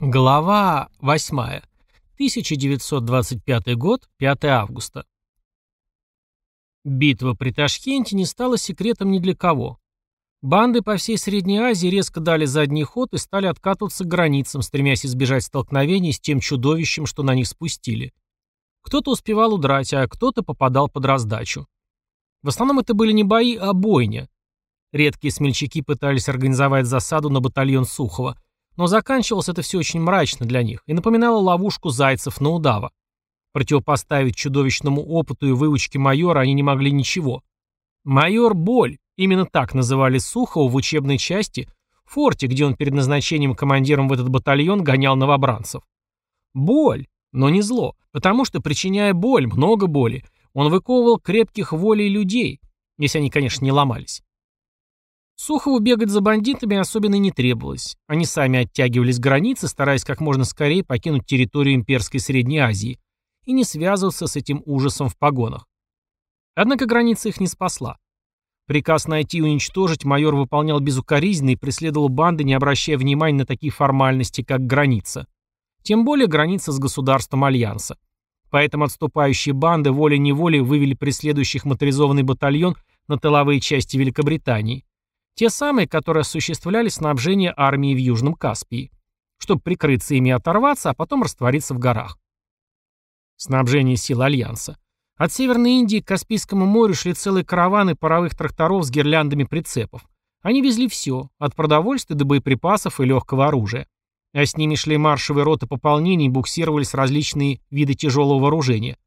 Глава 8. 1925 год, 5 августа. Битва при Ташкенте не стала секретом ни для кого. Банды по всей Средней Азии резко дали задний ход и стали откатываться к границам, стремясь избежать столкновений с тем чудовищем, что на них спустили. Кто-то успевал удрать, а кто-то попадал под раздачу. В основном это были не бои, а бойня. Редкие смельчаки пытались организовать засаду на батальон Сухова – но заканчивалось это все очень мрачно для них и напоминало ловушку зайцев на удава. Противопоставить чудовищному опыту и выучке майора они не могли ничего. Майор Боль, именно так называли Сухова в учебной части, в форте, где он перед назначением командиром в этот батальон гонял новобранцев. Боль, но не зло, потому что, причиняя боль, много боли, он выковывал крепких волей людей, если они, конечно, не ломались. Сухову бегать за бандитами особенно не требовалось. Они сами оттягивались к границе, стараясь как можно скорее покинуть территорию имперской Средней Азии и не связываться с этим ужасом в погонах. Однако граница их не спасла. Приказ найти и уничтожить майор выполнял безукоризненно и преследовал банды, не обращая внимания на такие формальности, как граница. Тем более граница с государством Альянса. Поэтому отступающие банды волей-неволей вывели преследующих моторизованный батальон на тыловые части Великобритании те самые, которые осуществляли снабжение армии в Южном Каспии, чтобы прикрыться ими оторваться, а потом раствориться в горах. Снабжение сил Альянса. От Северной Индии к Каспийскому морю шли целые караваны паровых тракторов с гирляндами прицепов. Они везли все, от продовольствия до боеприпасов и легкого оружия. А с ними шли маршевые роты пополнений и буксировались различные виды тяжелого вооружения.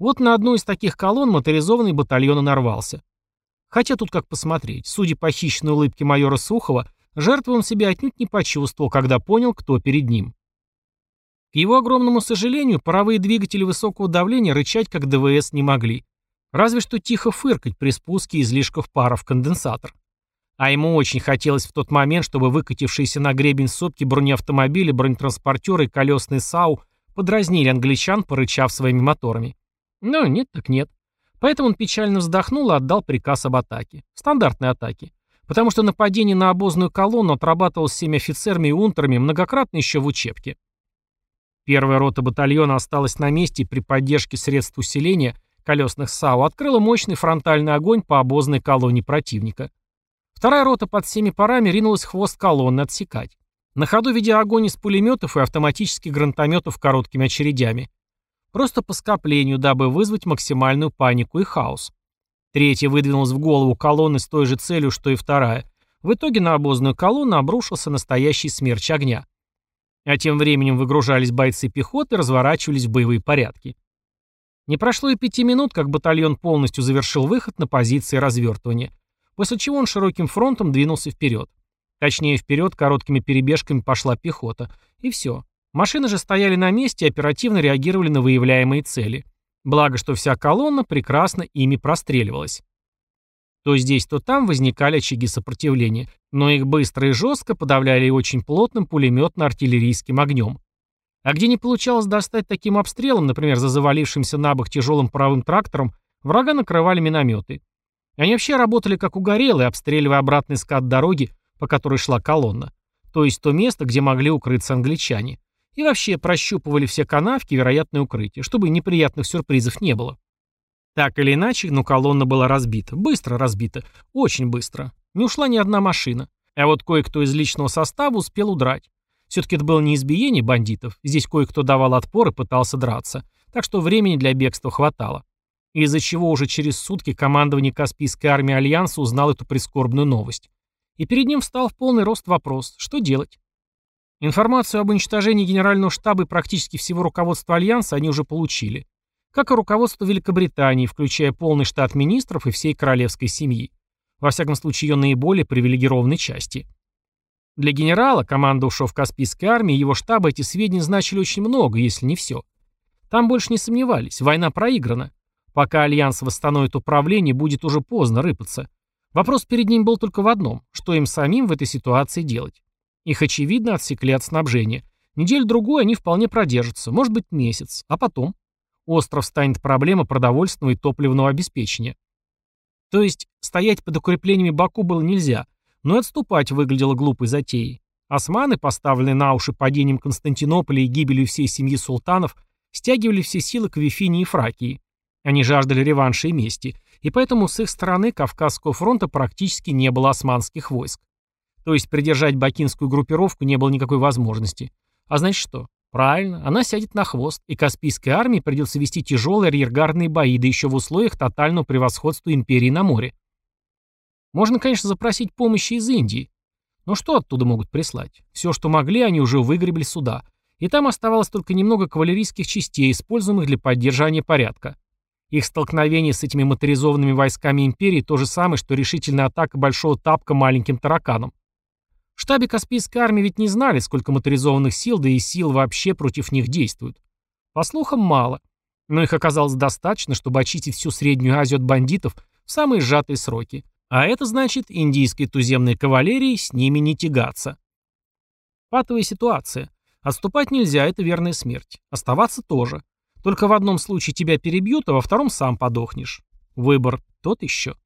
Вот на одну из таких колонн моторизованный батальон и нарвался. Хотя тут как посмотреть. Судя по хищной улыбке майора Сухова, жертвой он себя отнюдь не почувствовал, когда понял, кто перед ним. К его огромному сожалению, паровые двигатели высокого давления рычать как ДВС не могли. Разве что тихо фыркать при спуске излишков пара в конденсатор. А ему очень хотелось в тот момент, чтобы выкатившиеся на гребень сопки бронеавтомобили, бронетранспортеры и колесные САУ подразнили англичан, порычав своими моторами. Но нет так нет. Поэтому он печально вздохнул и отдал приказ об атаке. Стандартной атаке. Потому что нападение на обозную колонну отрабатывал с всеми офицерами и унтерами многократно еще в учебке. Первая рота батальона осталась на месте и при поддержке средств усиления колесных САУ открыла мощный фронтальный огонь по обозной колонне противника. Вторая рота под всеми парами ринулась хвост колонны отсекать. На ходу ведя огонь из пулеметов и автоматических гранатометов короткими очередями. Просто по скоплению, дабы вызвать максимальную панику и хаос. Третья выдвинулась в голову колонны с той же целью, что и вторая. В итоге на обозную колонну обрушился настоящий смерч огня. А тем временем выгружались бойцы пехоты разворачивались в боевые порядки. Не прошло и пяти минут, как батальон полностью завершил выход на позиции развертывания, после чего он широким фронтом двинулся вперед. Точнее, вперед короткими перебежками пошла пехота. И все. Машины же стояли на месте и оперативно реагировали на выявляемые цели. Благо, что вся колонна прекрасно ими простреливалась. То здесь, то там возникали очаги сопротивления, но их быстро и жестко подавляли очень плотным пулеметно-артиллерийским огнем. А где не получалось достать таким обстрелом, например, за завалившимся на бок тяжелым правым трактором, врага накрывали минометы. Они вообще работали как угорелые, обстреливая обратный скат дороги, по которой шла колонна. То есть то место, где могли укрыться англичане. И вообще прощупывали все канавки вероятные укрытия, чтобы неприятных сюрпризов не было. Так или иначе, но колонна была разбита. Быстро разбита. Очень быстро. Не ушла ни одна машина. А вот кое-кто из личного состава успел удрать. Все-таки это было не избиение бандитов. Здесь кое-кто давал отпор и пытался драться. Так что времени для бегства хватало. Из-за чего уже через сутки командование Каспийской армии Альянса узнал эту прискорбную новость. И перед ним встал в полный рост вопрос, что делать? Информацию об уничтожении Генерального штаба и практически всего руководства Альянса они уже получили. Как и руководство Великобритании, включая полный штат министров и всей королевской семьи. Во всяком случае, ее наиболее привилегированной части. Для генерала, командовавшего в Каспийской армии, его штаба эти сведения значили очень много, если не все. Там больше не сомневались, война проиграна. Пока Альянс восстановит управление, будет уже поздно рыпаться. Вопрос перед ним был только в одном, что им самим в этой ситуации делать. Их, очевидно, отсекли от снабжения. Неделю-другую они вполне продержатся, может быть месяц. А потом? Остров станет проблема продовольственного и топливного обеспечения. То есть стоять под укреплениями Баку было нельзя, но отступать выглядело глупой затеей. Османы, поставленные на уши падением Константинополя и гибелью всей семьи султанов, стягивали все силы к Вифине и Фракии. Они жаждали реванша и мести, и поэтому с их стороны Кавказского фронта практически не было османских войск. То есть придержать бакинскую группировку не было никакой возможности. А значит что? Правильно, она сядет на хвост, и Каспийской армии придется вести тяжелые арьергардные бои, да еще в условиях тотального превосходства империи на море. Можно, конечно, запросить помощи из Индии. Но что оттуда могут прислать? Все, что могли, они уже выгребли сюда. И там оставалось только немного кавалерийских частей, используемых для поддержания порядка. Их столкновение с этими моторизованными войсками империи то же самое, что решительная атака большого тапка маленьким тараканом. Штабе Каспийской армии ведь не знали, сколько моторизованных сил, да и сил вообще против них действуют. По слухам, мало. Но их оказалось достаточно, чтобы очистить всю Среднюю Азию от бандитов в самые сжатые сроки. А это значит, индийской туземной кавалерии с ними не тягаться. Патовая ситуация. Отступать нельзя, это верная смерть. Оставаться тоже. Только в одном случае тебя перебьют, а во втором сам подохнешь. Выбор тот еще.